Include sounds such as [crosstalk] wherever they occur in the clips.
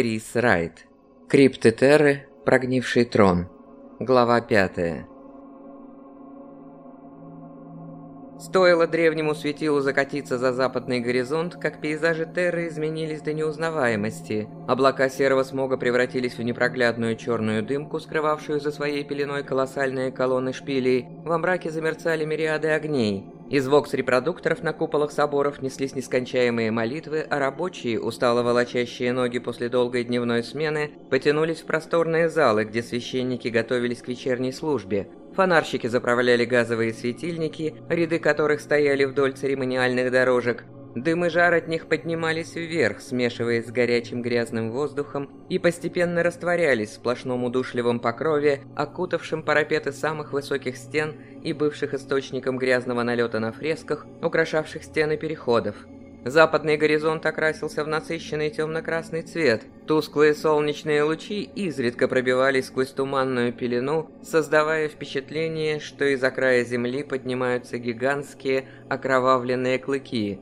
Крис Райт. Крипты Терры. Прогнивший трон. Глава пятая. Стоило древнему светилу закатиться за западный горизонт, как пейзажи Терры изменились до неузнаваемости. Облака серого смога превратились в непроглядную черную дымку, скрывавшую за своей пеленой колоссальные колонны шпилей. Во мраке замерцали мириады огней. Из вокс-репродукторов на куполах соборов неслись нескончаемые молитвы, а рабочие, устало волочащие ноги после долгой дневной смены, потянулись в просторные залы, где священники готовились к вечерней службе. Фонарщики заправляли газовые светильники, ряды которых стояли вдоль церемониальных дорожек. Дым и жар от них поднимались вверх, смешиваясь с горячим грязным воздухом, и постепенно растворялись в сплошном удушливом покрове, окутавшем парапеты самых высоких стен и бывших источником грязного налета на фресках, украшавших стены переходов. Западный горизонт окрасился в насыщенный темно-красный цвет. Тусклые солнечные лучи изредка пробивались сквозь туманную пелену, создавая впечатление, что из-за края земли поднимаются гигантские окровавленные клыки.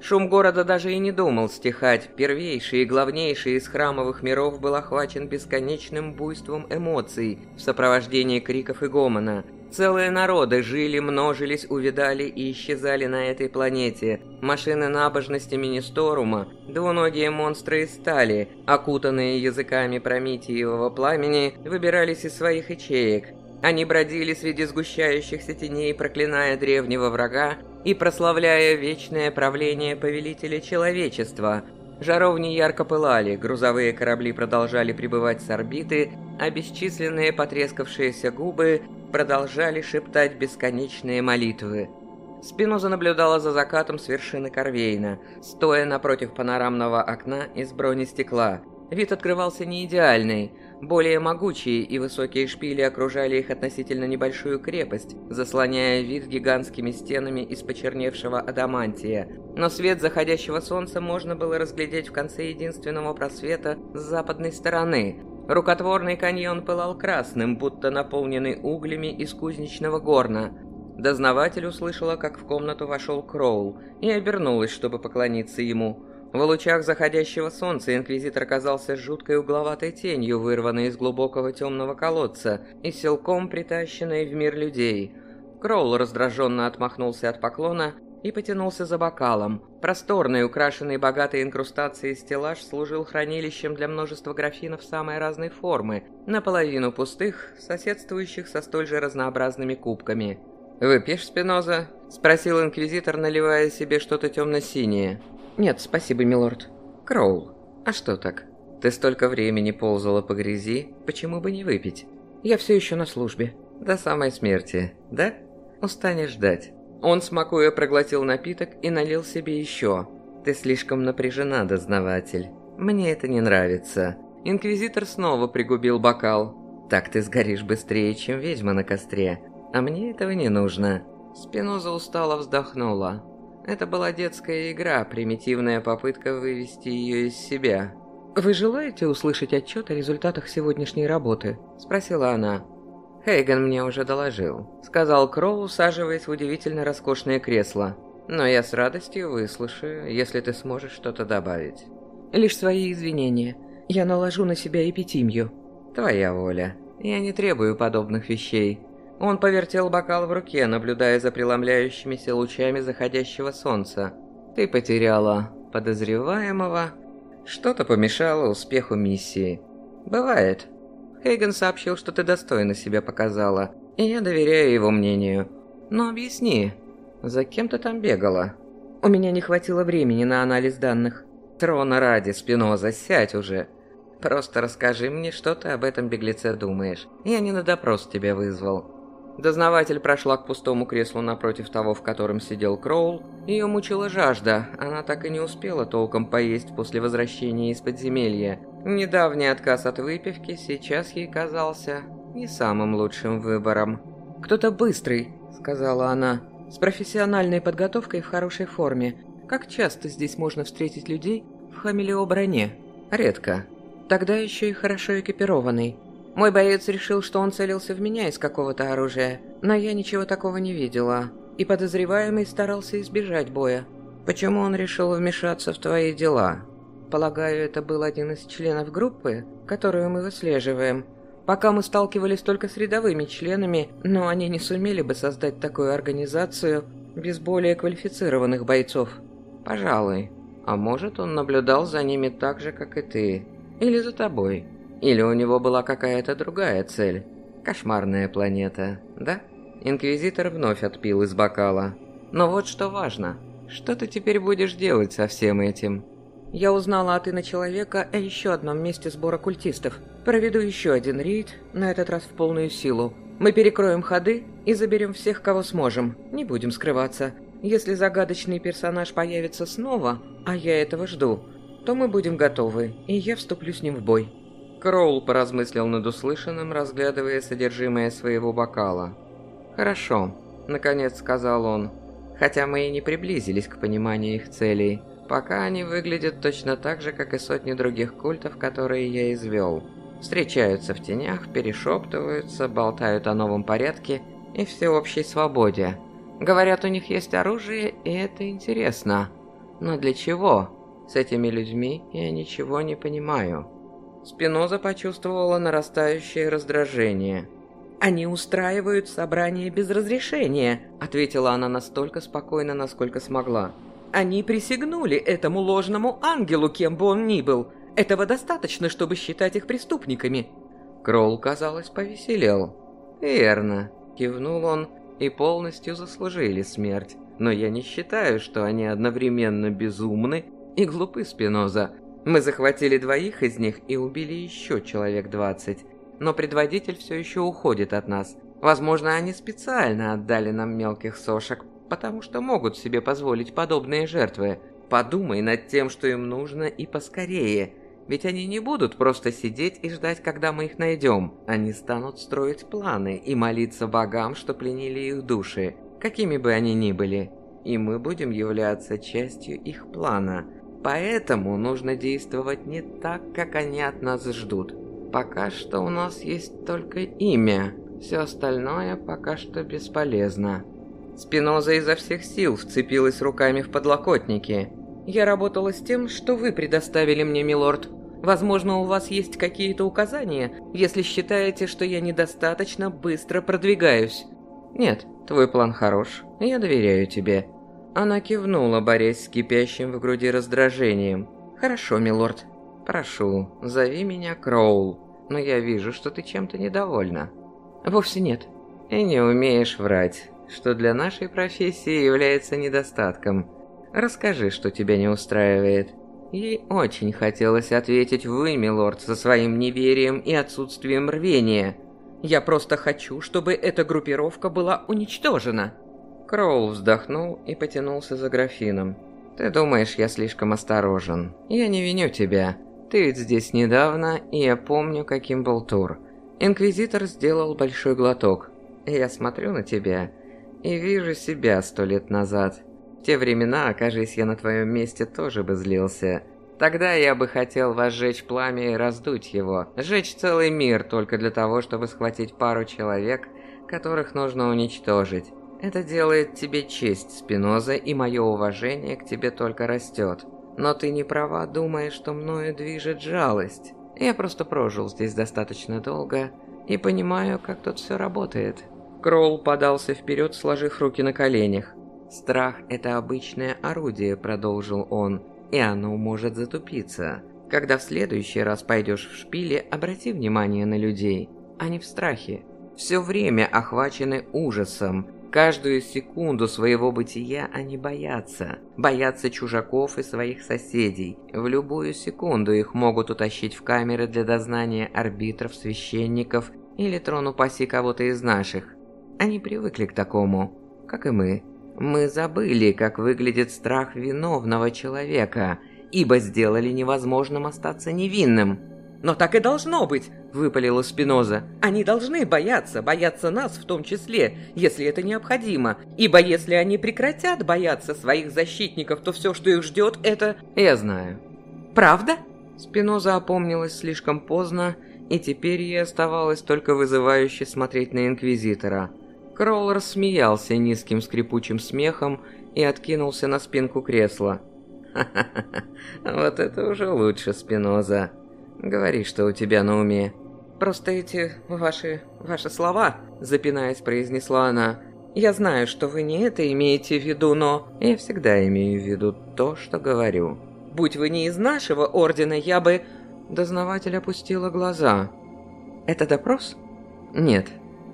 Шум города даже и не думал стихать. Первейший и главнейший из храмовых миров был охвачен бесконечным буйством эмоций в сопровождении криков и гомона – Целые народы жили, множились, увидали и исчезали на этой планете. Машины набожности Министорума, двуногие монстры из стали, окутанные языками прометиевого пламени, выбирались из своих ячеек. Они бродили среди сгущающихся теней, проклиная древнего врага и прославляя вечное правление повелителя человечества. Жаровни ярко пылали, грузовые корабли продолжали прибывать с орбиты, а бесчисленные потрескавшиеся губы продолжали шептать бесконечные молитвы. Спиноза наблюдала за закатом с вершины Корвейна, стоя напротив панорамного окна из бронестекла. Вид открывался не идеальный. Более могучие и высокие шпили окружали их относительно небольшую крепость, заслоняя вид гигантскими стенами из почерневшего адамантия. Но свет заходящего солнца можно было разглядеть в конце единственного просвета с западной стороны, Рукотворный каньон пылал красным, будто наполненный углями из кузнечного горна. Дознаватель услышала, как в комнату вошел Кроул, и обернулась, чтобы поклониться ему. В лучах заходящего солнца инквизитор казался жуткой угловатой тенью, вырванной из глубокого темного колодца и силком притащенной в мир людей. Кроул раздраженно отмахнулся от поклона и потянулся за бокалом. Просторный, украшенный богатой инкрустацией стеллаж служил хранилищем для множества графинов самой разной формы, наполовину пустых, соседствующих со столь же разнообразными кубками. «Выпьешь, Спиноза?» – спросил инквизитор, наливая себе что-то темно-синее. «Нет, спасибо, милорд». «Кроул, а что так? Ты столько времени ползала по грязи, почему бы не выпить? Я все еще на службе. До самой смерти, да? Устанешь ждать». Он, смакуя, проглотил напиток и налил себе еще. «Ты слишком напряжена, дознаватель. Мне это не нравится». Инквизитор снова пригубил бокал. «Так ты сгоришь быстрее, чем ведьма на костре. А мне этого не нужно». Спиноза устало вздохнула. Это была детская игра, примитивная попытка вывести ее из себя. «Вы желаете услышать отчет о результатах сегодняшней работы?» – спросила она. Хейган мне уже доложил», — сказал Кроу, усаживаясь в удивительно роскошное кресло. «Но я с радостью выслушаю, если ты сможешь что-то добавить». «Лишь свои извинения. Я наложу на себя эпитимию». «Твоя воля. Я не требую подобных вещей». Он повертел бокал в руке, наблюдая за преломляющимися лучами заходящего солнца. «Ты потеряла подозреваемого. Что-то помешало успеху миссии. Бывает. Хейген сообщил, что ты достойно себя показала, и я доверяю его мнению. Но объясни, за кем ты там бегала? У меня не хватило времени на анализ данных. Трона ради, Спиноза, сядь уже. Просто расскажи мне, что ты об этом беглеце думаешь. Я не на допрос тебя вызвал. Дознаватель прошла к пустому креслу напротив того, в котором сидел Кроул. Ее мучила жажда, она так и не успела толком поесть после возвращения из подземелья. Недавний отказ от выпивки сейчас ей казался не самым лучшим выбором. «Кто-то быстрый», — сказала она, — «с профессиональной подготовкой в хорошей форме. Как часто здесь можно встретить людей в хамелео-броне?» «Редко. Тогда еще и хорошо экипированный. Мой боец решил, что он целился в меня из какого-то оружия, но я ничего такого не видела, и подозреваемый старался избежать боя. Почему он решил вмешаться в твои дела?» Полагаю, это был один из членов группы, которую мы выслеживаем. Пока мы сталкивались только с рядовыми членами, но они не сумели бы создать такую организацию без более квалифицированных бойцов. Пожалуй. А может, он наблюдал за ними так же, как и ты. Или за тобой. Или у него была какая-то другая цель. Кошмарная планета, да? Инквизитор вновь отпил из бокала. Но вот что важно. Что ты теперь будешь делать со всем этим? Я узнала от Ина Человека о еще одном месте сбора культистов. Проведу еще один рейд, на этот раз в полную силу. Мы перекроем ходы и заберем всех, кого сможем. Не будем скрываться. Если загадочный персонаж появится снова, а я этого жду, то мы будем готовы, и я вступлю с ним в бой». Кроул поразмыслил над услышанным, разглядывая содержимое своего бокала. «Хорошо», — наконец сказал он, хотя мы и не приблизились к пониманию их целей. Пока они выглядят точно так же, как и сотни других культов, которые я извел. Встречаются в тенях, перешептываются, болтают о новом порядке и всеобщей свободе. Говорят, у них есть оружие, и это интересно. Но для чего? С этими людьми я ничего не понимаю. Спиноза почувствовала нарастающее раздражение. «Они устраивают собрание без разрешения», — ответила она настолько спокойно, насколько смогла. Они присягнули этому ложному ангелу, кем бы он ни был. Этого достаточно, чтобы считать их преступниками. Кролл, казалось, повеселел. «Верно», — кивнул он, — «и полностью заслужили смерть. Но я не считаю, что они одновременно безумны и глупы, Спиноза. Мы захватили двоих из них и убили еще человек двадцать. Но предводитель все еще уходит от нас. Возможно, они специально отдали нам мелких сошек, потому что могут себе позволить подобные жертвы. Подумай над тем, что им нужно, и поскорее. Ведь они не будут просто сидеть и ждать, когда мы их найдем. Они станут строить планы и молиться богам, что пленили их души, какими бы они ни были. И мы будем являться частью их плана. Поэтому нужно действовать не так, как они от нас ждут. Пока что у нас есть только имя. Все остальное пока что бесполезно. Спиноза изо всех сил вцепилась руками в подлокотники. «Я работала с тем, что вы предоставили мне, милорд. Возможно, у вас есть какие-то указания, если считаете, что я недостаточно быстро продвигаюсь». «Нет, твой план хорош, я доверяю тебе». Она кивнула, борясь с кипящим в груди раздражением. «Хорошо, милорд. Прошу, зови меня Кроул, но я вижу, что ты чем-то недовольна». «Вовсе нет». «И не умеешь врать что для нашей профессии является недостатком. Расскажи, что тебя не устраивает». Ей очень хотелось ответить «Вы, милорд, со своим неверием и отсутствием рвения. Я просто хочу, чтобы эта группировка была уничтожена». Кроул вздохнул и потянулся за графином. «Ты думаешь, я слишком осторожен. Я не виню тебя. Ты ведь здесь недавно, и я помню, каким был тур». Инквизитор сделал большой глоток. «Я смотрю на тебя и вижу себя сто лет назад. В те времена, окажись я на твоем месте, тоже бы злился. Тогда я бы хотел возжечь пламя и раздуть его, сжечь целый мир только для того, чтобы схватить пару человек, которых нужно уничтожить. Это делает тебе честь, Спиноза, и мое уважение к тебе только растет. Но ты не права, думая, что мною движет жалость. Я просто прожил здесь достаточно долго и понимаю, как тут все работает. Кролл подался вперед, сложив руки на коленях. «Страх – это обычное орудие», – продолжил он, – «и оно может затупиться. Когда в следующий раз пойдешь в шпиле, обрати внимание на людей. Они в страхе. Все время охвачены ужасом. Каждую секунду своего бытия они боятся. Боятся чужаков и своих соседей. В любую секунду их могут утащить в камеры для дознания арбитров, священников или трону паси кого-то из наших. Они привыкли к такому, как и мы. Мы забыли, как выглядит страх виновного человека, ибо сделали невозможным остаться невинным. «Но так и должно быть!» – выпалила Спиноза. «Они должны бояться, бояться нас в том числе, если это необходимо. Ибо если они прекратят бояться своих защитников, то все, что их ждет, это...» «Я знаю». «Правда?» Спиноза опомнилась слишком поздно, и теперь ей оставалось только вызывающе смотреть на Инквизитора – Кроул рассмеялся низким скрипучим смехом и откинулся на спинку кресла. Вот это уже лучше, Спиноза. Говори, что у тебя на уме. Просто эти ваши... ваши слова, запинаясь, произнесла она. Я знаю, что вы не это имеете в виду, но... Я всегда имею в виду то, что говорю. Будь вы не из нашего ордена, я бы... Дознаватель опустила глаза. Это допрос? Нет,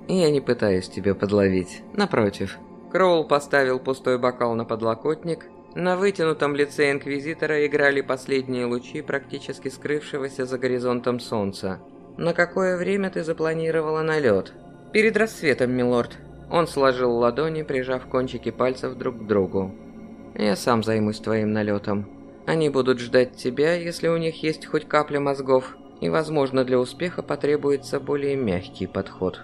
я не пытаюсь тебя подловить. Напротив. Кроул поставил пустой бокал на подлокотник. На вытянутом лице Инквизитора играли последние лучи практически скрывшегося за горизонтом солнца. «На какое время ты запланировала налет?» «Перед рассветом, милорд». Он сложил ладони, прижав кончики пальцев друг к другу. «Я сам займусь твоим налетом. Они будут ждать тебя, если у них есть хоть капля мозгов, и, возможно, для успеха потребуется более мягкий подход».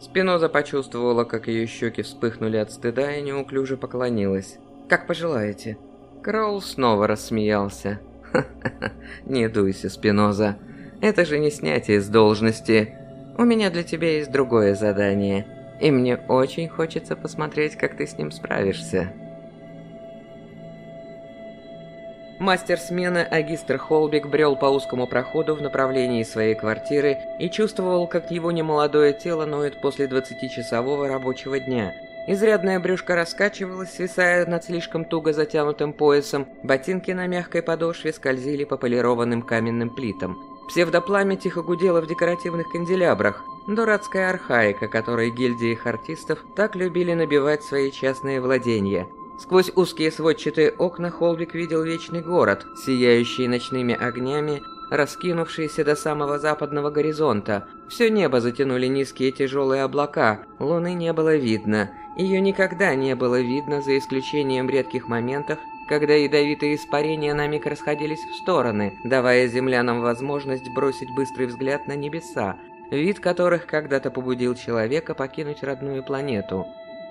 Спиноза почувствовала, как ее щеки вспыхнули от стыда и неуклюже поклонилась. «Как пожелаете». Кроул снова рассмеялся. «Ха-ха-ха, [laughs] не дуйся, Спиноза. Это же не снятие с должности. У меня для тебя есть другое задание, и мне очень хочется посмотреть, как ты с ним справишься. Мастер смены Агистр Холбик брел по узкому проходу в направлении своей квартиры и чувствовал, как его немолодое тело ноет после 20-часового рабочего дня. Изрядная брюшка раскачивалась, свисая над слишком туго затянутым поясом, ботинки на мягкой подошве скользили по полированным каменным плитам. Псевдопламя тихо гудело в декоративных канделябрах. Дурацкая архаика, которой гильдии артистов так любили набивать свои частные владения. Сквозь узкие сводчатые окна Холбик видел вечный город, сияющий ночными огнями, раскинувшийся до самого западного горизонта. Все небо затянули низкие тяжелые облака, луны не было видно. Ее никогда не было видно, за исключением редких моментов, когда ядовитые испарения на миг расходились в стороны, давая землянам возможность бросить быстрый взгляд на небеса, вид которых когда-то побудил человека покинуть родную планету.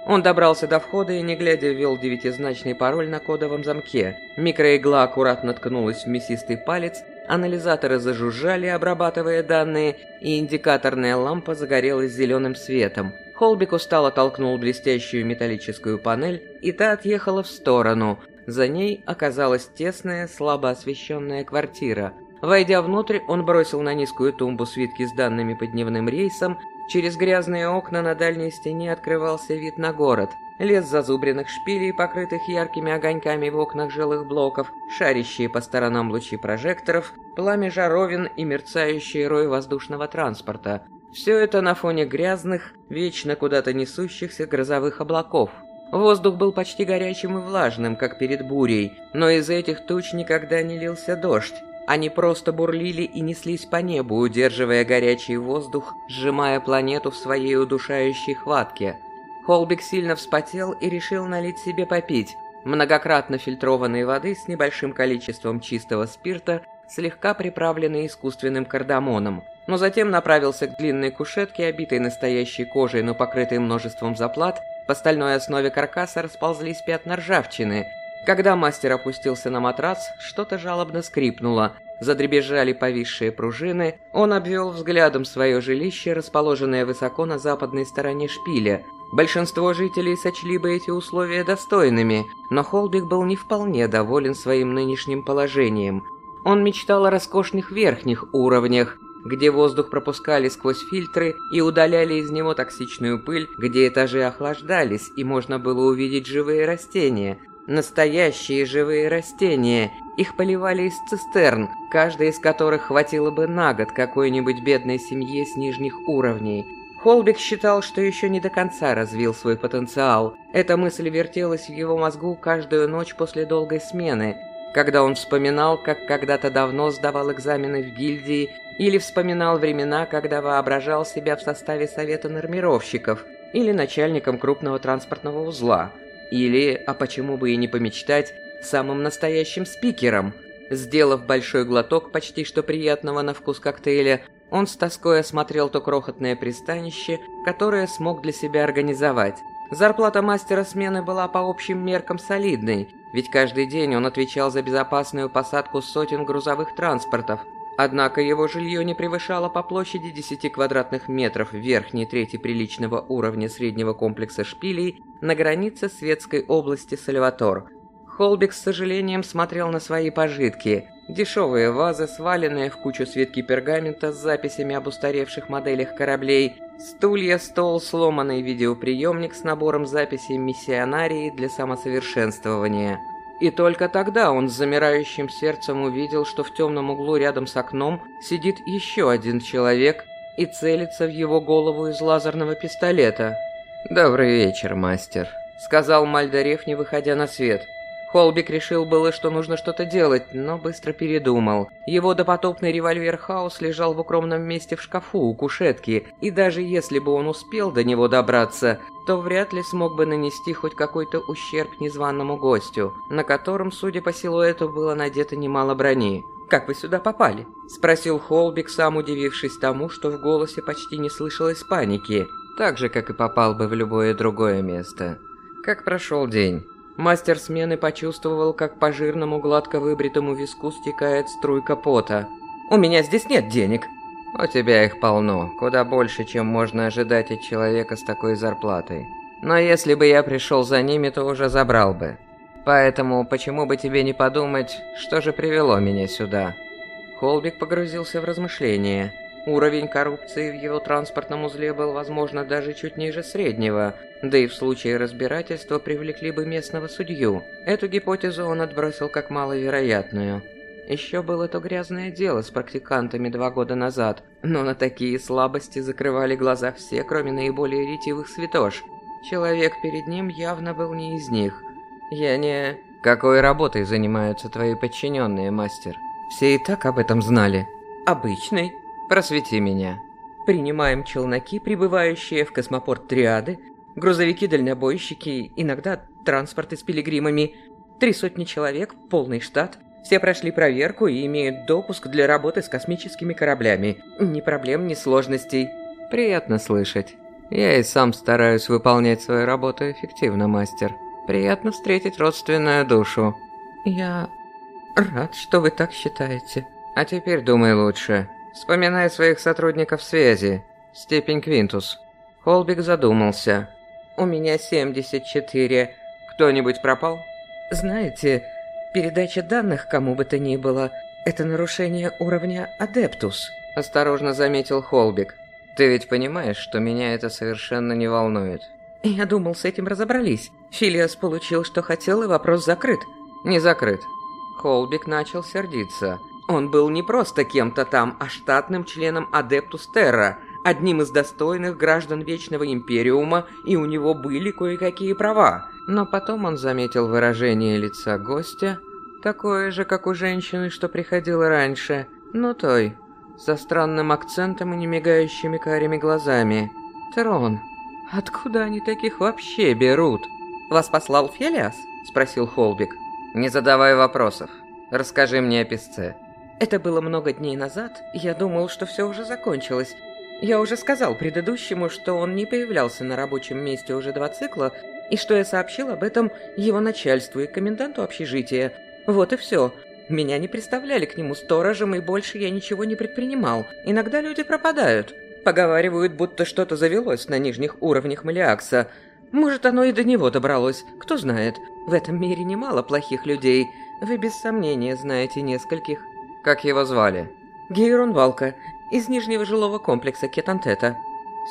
Он добрался до входа и, не глядя, ввел девятизначный пароль на кодовом замке. Микроигла аккуратно ткнулась в мясистый палец, анализаторы зажужжали, обрабатывая данные, и индикаторная лампа загорелась зеленым светом. Холбик устало толкнул блестящую металлическую панель, и та отъехала в сторону, за ней оказалась тесная, слабо освещенная квартира. Войдя внутрь, он бросил на низкую тумбу свитки с данными по дневным рейсам. Через грязные окна на дальней стене открывался вид на город. Лес зазубренных шпилей, покрытых яркими огоньками в окнах жилых блоков, шарящие по сторонам лучи прожекторов, пламя жаровин и мерцающий рой воздушного транспорта. Все это на фоне грязных, вечно куда-то несущихся грозовых облаков. Воздух был почти горячим и влажным, как перед бурей, но из этих туч никогда не лился дождь. Они просто бурлили и неслись по небу, удерживая горячий воздух, сжимая планету в своей удушающей хватке. Холбик сильно вспотел и решил налить себе попить. Многократно фильтрованной воды с небольшим количеством чистого спирта, слегка приправленной искусственным кардамоном. Но затем направился к длинной кушетке, обитой настоящей кожей, но покрытой множеством заплат, по стальной основе каркаса расползлись пятна ржавчины. Когда мастер опустился на матрас, что-то жалобно скрипнуло, задребезжали повисшие пружины, он обвел взглядом свое жилище, расположенное высоко на западной стороне шпиля. Большинство жителей сочли бы эти условия достойными, но Холбик был не вполне доволен своим нынешним положением. Он мечтал о роскошных верхних уровнях, где воздух пропускали сквозь фильтры и удаляли из него токсичную пыль, где этажи охлаждались и можно было увидеть живые растения. Настоящие живые растения. Их поливали из цистерн, каждая из которых хватило бы на год какой-нибудь бедной семье с нижних уровней. Холбик считал, что еще не до конца развил свой потенциал. Эта мысль вертелась в его мозгу каждую ночь после долгой смены, когда он вспоминал, как когда-то давно сдавал экзамены в гильдии или вспоминал времена, когда воображал себя в составе совета нормировщиков или начальником крупного транспортного узла, или, а почему бы и не помечтать, самым настоящим спикером. Сделав большой глоток почти что приятного на вкус коктейля, он с тоской осмотрел то крохотное пристанище, которое смог для себя организовать. Зарплата мастера смены была по общим меркам солидной, ведь каждый день он отвечал за безопасную посадку сотен грузовых транспортов, Однако его жилье не превышало по площади 10 квадратных метров верхней трети приличного уровня среднего комплекса шпилей на границе светской области Сальватор. Холбик с сожалением смотрел на свои пожитки. Дешевые вазы, сваленные в кучу свитки пергамента с записями об устаревших моделях кораблей, стулья, стол, сломанный видеоприемник с набором записей миссионарии для самосовершенствования. И только тогда он с замирающим сердцем увидел, что в темном углу рядом с окном сидит еще один человек и целится в его голову из лазерного пистолета. «Добрый вечер, мастер», — сказал Мальдарев, не выходя на свет. Холбик решил было, что нужно что-то делать, но быстро передумал. Его допотопный револьвер Хаус лежал в укромном месте в шкафу у кушетки, и даже если бы он успел до него добраться, то вряд ли смог бы нанести хоть какой-то ущерб незваному гостю, на котором, судя по силуэту, было надето немало брони. «Как вы сюда попали?» – спросил Холбик, сам удивившись тому, что в голосе почти не слышалось паники, так же, как и попал бы в любое другое место. «Как прошел день?» Мастер смены почувствовал, как по жирному гладко выбритому виску стекает струйка пота. «У меня здесь нет денег!» «У тебя их полно, куда больше, чем можно ожидать от человека с такой зарплатой. Но если бы я пришел за ними, то уже забрал бы. Поэтому почему бы тебе не подумать, что же привело меня сюда?» Холбик погрузился в размышления. Уровень коррупции в его транспортном узле был, возможно, даже чуть ниже среднего, да и в случае разбирательства привлекли бы местного судью. Эту гипотезу он отбросил как маловероятную. Еще было то грязное дело с практикантами два года назад, но на такие слабости закрывали глаза все, кроме наиболее ретивых святош. Человек перед ним явно был не из них. Я не... Какой работой занимаются твои подчиненные, мастер? Все и так об этом знали. Обычный. Просвети меня. Принимаем челноки, прибывающие в космопорт Триады, грузовики-дальнобойщики, иногда транспорты с пилигримами. Три сотни человек, полный штат. Все прошли проверку и имеют допуск для работы с космическими кораблями. Ни проблем, ни сложностей. Приятно слышать. Я и сам стараюсь выполнять свою работу эффективно, мастер. Приятно встретить родственную душу. Я рад, что вы так считаете. А теперь думай лучше. Вспоминая своих сотрудников связи. Степень Квинтус. Холбик задумался. У меня 74. Кто-нибудь пропал? Знаете, передача данных кому бы то ни было – это нарушение уровня Адептус. Осторожно заметил Холбик. Ты ведь понимаешь, что меня это совершенно не волнует. Я думал, с этим разобрались. Филиас получил, что хотел, и вопрос закрыт. Не закрыт. Холбик начал сердиться. Он был не просто кем-то там, а штатным членом Адептус Терра, одним из достойных граждан Вечного Империума, и у него были кое-какие права. Но потом он заметил выражение лица гостя, такое же, как у женщины, что приходила раньше, но той, со странным акцентом и немигающими карими глазами. «Трон, откуда они таких вообще берут?» «Вас послал Фелиас?» – спросил Холбик. «Не задавай вопросов. Расскажи мне о песце». Это было много дней назад, я думал, что все уже закончилось. Я уже сказал предыдущему, что он не появлялся на рабочем месте уже два цикла, и что я сообщил об этом его начальству и коменданту общежития. Вот и все. Меня не представляли к нему сторожем, и больше я ничего не предпринимал. Иногда люди пропадают. Поговаривают, будто что-то завелось на нижних уровнях Малиакса. Может, оно и до него добралось, кто знает. В этом мире немало плохих людей. Вы без сомнения знаете нескольких. Как его звали? Гейрон Валка, из нижнего жилого комплекса Кетантета.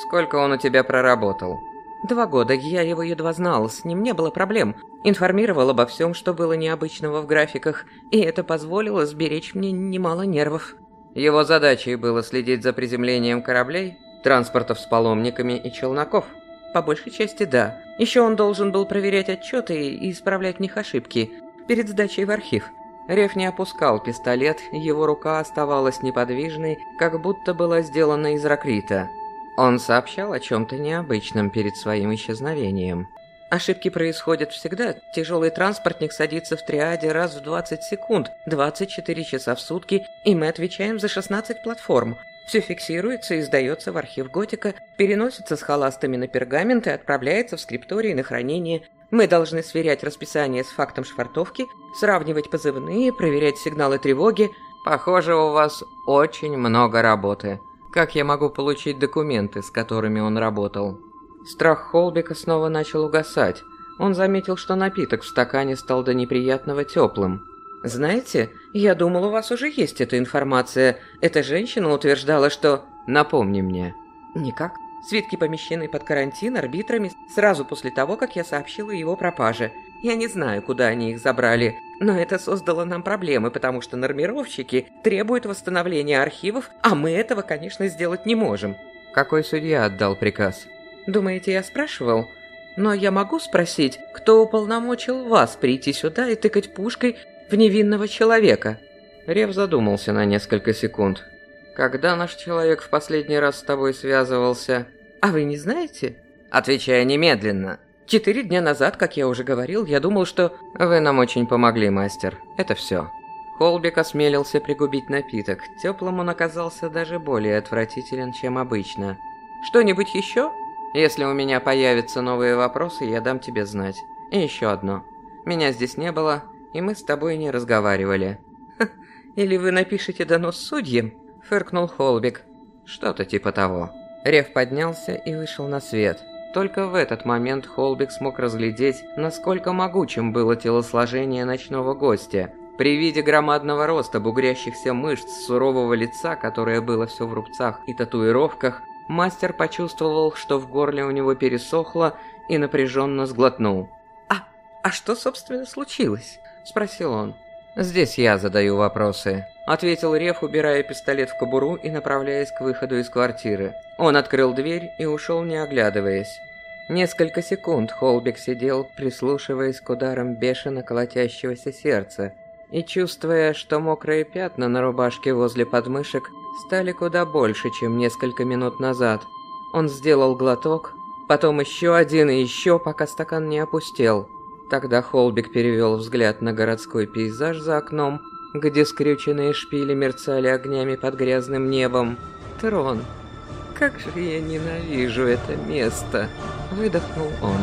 Сколько он у тебя проработал? Два года, я его едва знал, с ним не было проблем. Информировал обо всем, что было необычного в графиках, и это позволило сберечь мне немало нервов. Его задачей было следить за приземлением кораблей, транспортов с паломниками и челноков. По большей части да. Еще он должен был проверять отчеты и исправлять в них ошибки перед сдачей в архив. Реф не опускал пистолет, его рука оставалась неподвижной, как будто была сделана из ракрита. Он сообщал о чем-то необычном перед своим исчезновением. Ошибки происходят всегда. Тяжелый транспортник садится в триаде раз в 20 секунд, 24 часа в сутки, и мы отвечаем за 16 платформ. Все фиксируется и сдается в архив Готика, переносится с холастами на пергамент и отправляется в скриптории на хранение. Мы должны сверять расписание с фактом швартовки, сравнивать позывные, проверять сигналы тревоги. Похоже, у вас очень много работы. Как я могу получить документы, с которыми он работал? Страх Холбика снова начал угасать. Он заметил, что напиток в стакане стал до неприятного теплым. «Знаете, я думал, у вас уже есть эта информация. Эта женщина утверждала, что...» «Напомни мне». «Никак. Свитки помещены под карантин арбитрами сразу после того, как я сообщила его пропаже. Я не знаю, куда они их забрали, но это создало нам проблемы, потому что нормировщики требуют восстановления архивов, а мы этого, конечно, сделать не можем». «Какой судья отдал приказ?» «Думаете, я спрашивал?» «Но я могу спросить, кто уполномочил вас прийти сюда и тыкать пушкой в невинного человека?» Рев задумался на несколько секунд. «Когда наш человек в последний раз с тобой связывался?» «А вы не знаете?» «Отвечая немедленно!» «Четыре дня назад, как я уже говорил, я думал, что...» «Вы нам очень помогли, мастер. Это все». Холбик осмелился пригубить напиток. Теплым он оказался даже более отвратителен, чем обычно. «Что-нибудь еще?» «Если у меня появятся новые вопросы, я дам тебе знать. И еще одно. Меня здесь не было, и мы с тобой не разговаривали». «Или вы напишите донос судьям?» – фыркнул Холбик. «Что-то типа того». Рев поднялся и вышел на свет. Только в этот момент Холбик смог разглядеть, насколько могучим было телосложение ночного гостя. При виде громадного роста бугрящихся мышц сурового лица, которое было все в рубцах и татуировках, мастер почувствовал, что в горле у него пересохло и напряженно сглотнул. «А, а что, собственно, случилось?» – спросил он. «Здесь я задаю вопросы», — ответил Реф, убирая пистолет в кобуру и направляясь к выходу из квартиры. Он открыл дверь и ушел, не оглядываясь. Несколько секунд Холбик сидел, прислушиваясь к ударам бешено колотящегося сердца, и чувствуя, что мокрые пятна на рубашке возле подмышек стали куда больше, чем несколько минут назад. Он сделал глоток, потом еще один и еще, пока стакан не опустел. Тогда Холбик перевел взгляд на городской пейзаж за окном, где скрюченные шпили мерцали огнями под грязным небом. Трон. Как же я ненавижу это место, выдохнул он.